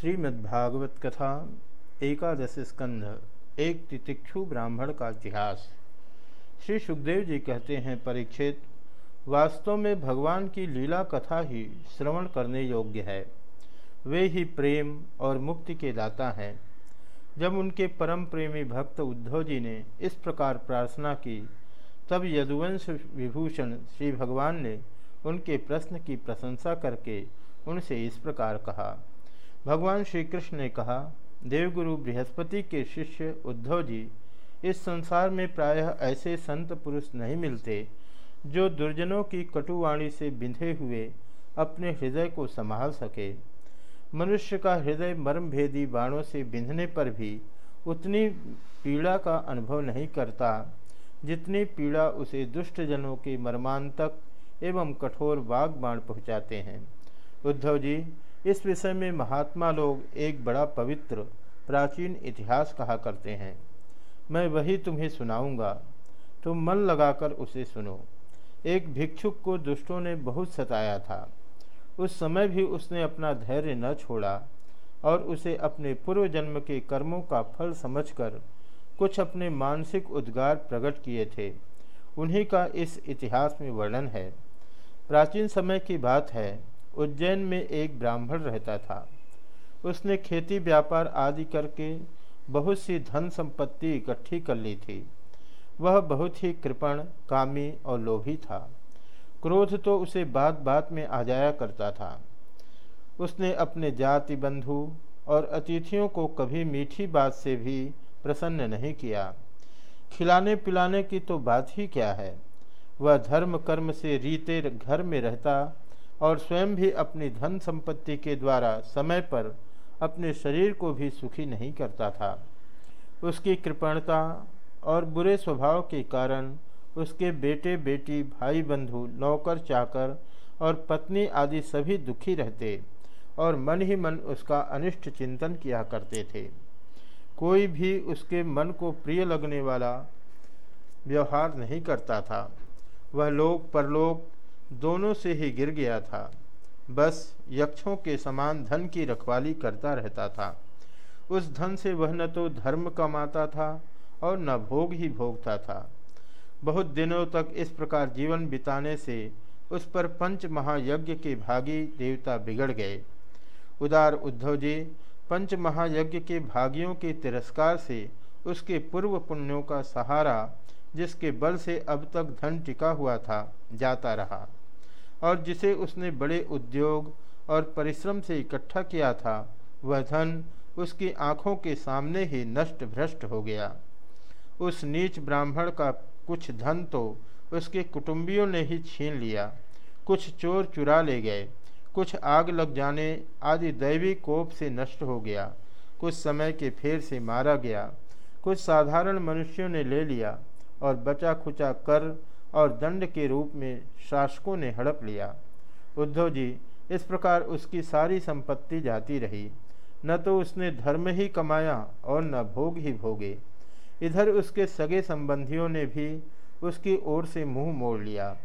श्रीमद्भागवत कथा एकादश स्कंध, एक तितिक्षु ब्राह्मण का इतिहास। श्री सुखदेव जी कहते हैं, परीक्षित, वास्तव में भगवान की लीला कथा ही श्रवण करने योग्य है। वे ही प्रेम और मुक्ति के दाता हैं। जब उनके परम प्रेमी भक्त उद्धव जी ने इस प्रकार प्रार्थना की, तब यदुवंश विभूषण श्री भगवान ने उनके प्रश्न की प्रशंसा करके उनसे इस प्रकार कहा भगवान श्री कृष्ण ने कहा, देवगुरु बृहस्पति के शिष्य उद्धव जी, इस संसार में प्रायः ऐसे संत पुरुष नहीं मिलते, जो दुर्जनों की कटुवाणी से बिंधे हुए अपने हृदय को संभाल सके। मनुष्य का हृदय मर्मभेदी बाणों से बिंधने पर भी उतनी पीड़ा का अनुभव नहीं करता, जितनी पीड़ा उसे दुष्टजनों के मर्मांतक एवं कठोर बाग बाण पहुँचाते हैं। उद्धव जी इस विषय में महात्मा लोग एक बड़ा पवित्र, प्राचीन इतिहास कहा करते हैं। मैं वही तुम्हें सुनाऊँगा। तुम मन लगाकर उसे सुनो। एक भिक्षुक को दुष्टों ने बहुत सताया था। उस समय भी उसने अपना धैर्य न छोड़ा और उसे अपने पूर्व जन्म के कर्मों का फल समझकर कुछ अपने मानसिक उद्गार प्रकट किए थे। उन्हीं का इस इतिहास में वर्णन है। प्राचीन समय की बात है। उज्जैन में एक ब्राह्मण रहता था। उसने खेती, व्यापार आदि करके बहुत सी धन संपत्ति इकट्ठी कर ली थी। वह बहुत ही कृपण, कामी और लोभी था। क्रोध तो उसे बात बात में आ जाया करता था। उसने अपने जाति बंधु और अतिथियों को कभी मीठी बात से भी प्रसन्न नहीं किया। खिलाने पिलाने की तो बात ही क्या है? वह धर्म कर्म से रीते घर में रहता और स्वयं भी अपनी धन संपत्ति के द्वारा समय पर अपने शरीर को भी सुखी नहीं करता था। उसकी कृपणता और बुरे स्वभाव के कारण उसके बेटे, बेटी भाई बंधु नौकर, चाकर और पत्नी आदि सभी दुखी रहते और मन ही मन उसका अनिष्ट चिंतन किया करते थे। कोई भी उसके मन को प्रिय लगने वाला व्यवहार नहीं करता था। वह लोक, परलोक दोनों से ही गिर गया था। बस यक्षों के समान धन की रखवाली करता रहता था। उस धन से वह न तो धर्म कमाता था और न भोग ही भोगता था। बहुत दिनों तक इस प्रकार जीवन बिताने से उस पर पंच महायज्ञ के भागी देवता बिगड़ गए। उदार उद्धव जी पंच महायज्ञ के भागियों के तिरस्कार से उसके पूर्व पुण्यों का सहारा, जिसके बल से अब तक धन टिका हुआ था, जाता रहा। और जिसे उसने बड़े उद्योग और परिश्रम से इकट्ठा किया था, वह धन उसकी आँखों के सामने ही नष्ट भ्रष्ट हो गया। उस नीच ब्राह्मण का कुछ धन तो उसके कुटुंबियों ने ही छीन लिया। कुछ चोर चुरा ले गए। कुछ आग लग जाने आदि दैवी कोप से नष्ट हो गया। कुछ समय के फेर से मारा गया। कुछ साधारण मनुष्यों ने ले लिया और बचा खुचा कर और दंड के रूप में शासकों ने हड़प लिया। उद्धव जी, इस प्रकार उसकी सारी संपत्ति जाती रही। न तो उसने धर्म ही कमाया और न भोग ही भोगे। इधर उसके सगे संबंधियों ने भी उसकी ओर से मुँह मोड़ लिया।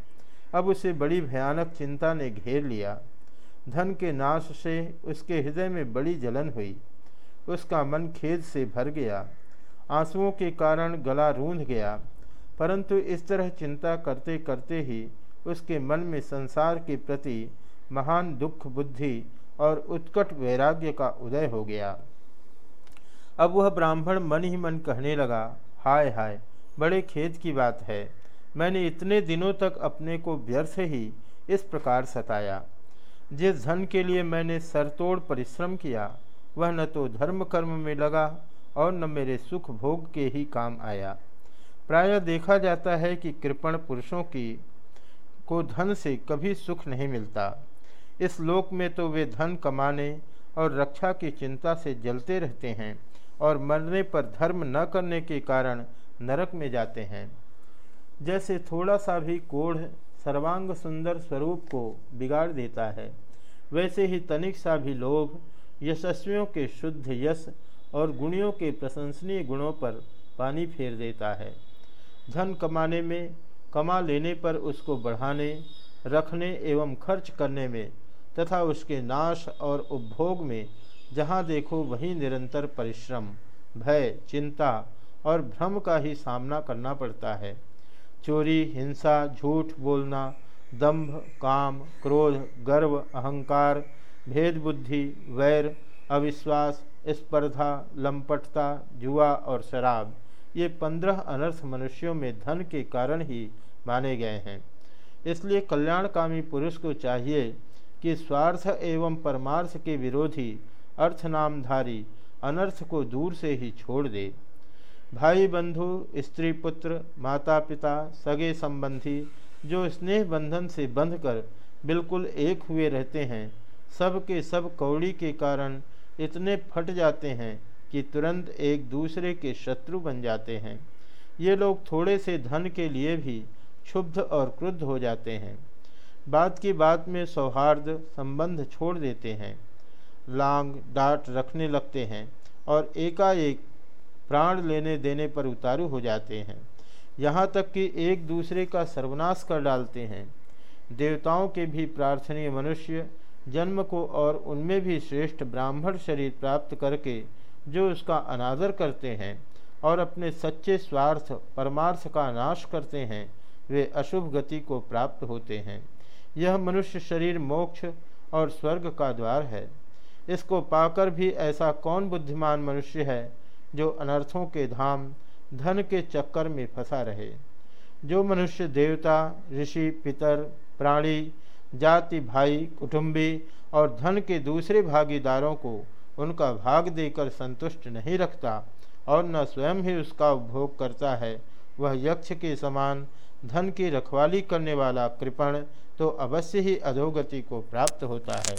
अब उसे बड़ी भयानक चिंता ने घेर लिया। धन के नाश से उसके हृदय में बड़ी जलन हुई। उसका मन खेद से भर गया। आंसुओं के कारण गला रूंध गया। परंतु इस तरह चिंता करते करते ही उसके मन में संसार के प्रति महान दुख, बुद्धि और उत्कट वैराग्य का उदय हो गया। अब वह ब्राह्मण मन ही मन कहने लगा, हाय हाय, बड़े खेद की बात है। मैंने इतने दिनों तक अपने को व्यर्थ ही इस प्रकार सताया। जिस धन के लिए मैंने सरतोड़ परिश्रम किया, वह न तो धर्म कर्म में लगा और न मेरे सुख भोग के ही काम आया। प्रायः देखा जाता है कि कृपण पुरुषों की, को धन से कभी सुख नहीं मिलता। इस लोक में तो वे धन कमाने और रक्षा की चिंता से जलते रहते हैं और मरने पर धर्म न करने के कारण नरक में जाते हैं। जैसे थोड़ा सा भी कोढ़ सर्वांग सुंदर स्वरूप को बिगाड़ देता है, वैसे ही तनिक सा भी लोभ यशस्वियों के शुद्ध यश और गुणियों के प्रशंसनीय गुणों पर पानी फेर देता है। धन कमाने में, कमा लेने पर उसको बढ़ाने, रखने एवं खर्च करने में, तथा उसके नाश और उपभोग में, जहाँ देखो वहीं निरंतर परिश्रम, भय, चिंता और भ्रम का ही सामना करना पड़ता है। चोरी, हिंसा, झूठ बोलना, दंभ, काम, क्रोध, गर्व, अहंकार भेद बुद्धि वैर, अविश्वास, स्पर्धा, लंपटता, जुआ और शराब ये पंद्रह अनर्थ मनुष्यों में धन के कारण ही माने गए हैं। इसलिए कल्याणकामी पुरुष को चाहिए कि स्वार्थ एवं परमार्थ के विरोधी, अर्थनामधारी, अनर्थ को दूर से ही छोड़ दे। भाई बंधु स्त्री पुत्र माता पिता सगे संबंधी, जो स्नेह बंधन से बंधकर बिल्कुल एक हुए रहते हैं, सब के सब कौड़ी के कारण इतने फट जाते हैं कि तुरंत एक दूसरे के शत्रु बन जाते हैं। ये लोग थोड़े से धन के लिए भी क्षुब्ध और क्रुद्ध हो जाते हैं। बात की बात में सौहार्द संबंध छोड़ देते हैं। लांग डांट रखने लगते हैं और एकाएक प्राण लेने देने पर उतारू हो जाते हैं। यहाँ तक कि एक दूसरे का सर्वनाश कर डालते हैं। देवताओं के भी प्रार्थनीय मनुष्य जन्म को और उनमें भी श्रेष्ठ ब्राह्मण शरीर प्राप्त करके जो उसका अनादर करते हैं और अपने सच्चे स्वार्थ, परमार्थ का नाश करते हैं, वे अशुभ गति को प्राप्त होते हैं। यह मनुष्य शरीर मोक्ष और स्वर्ग का द्वार है। इसको पाकर भी ऐसा कौन बुद्धिमान मनुष्य है जो अनर्थों के धाम, धन के चक्कर में फंसा रहे? जो मनुष्य देवता, ऋषि, पितर, प्राणी, जाति, भाई, कुटुंबी और धन के दूसरे भागीदारों को उनका भाग देकर संतुष्ट नहीं रखता और न स्वयं ही उसका उपभोग करता है। वह यक्ष के समान धन की रखवाली करने वाला कृपण तो अवश्य ही अधोगति को प्राप्त होता है।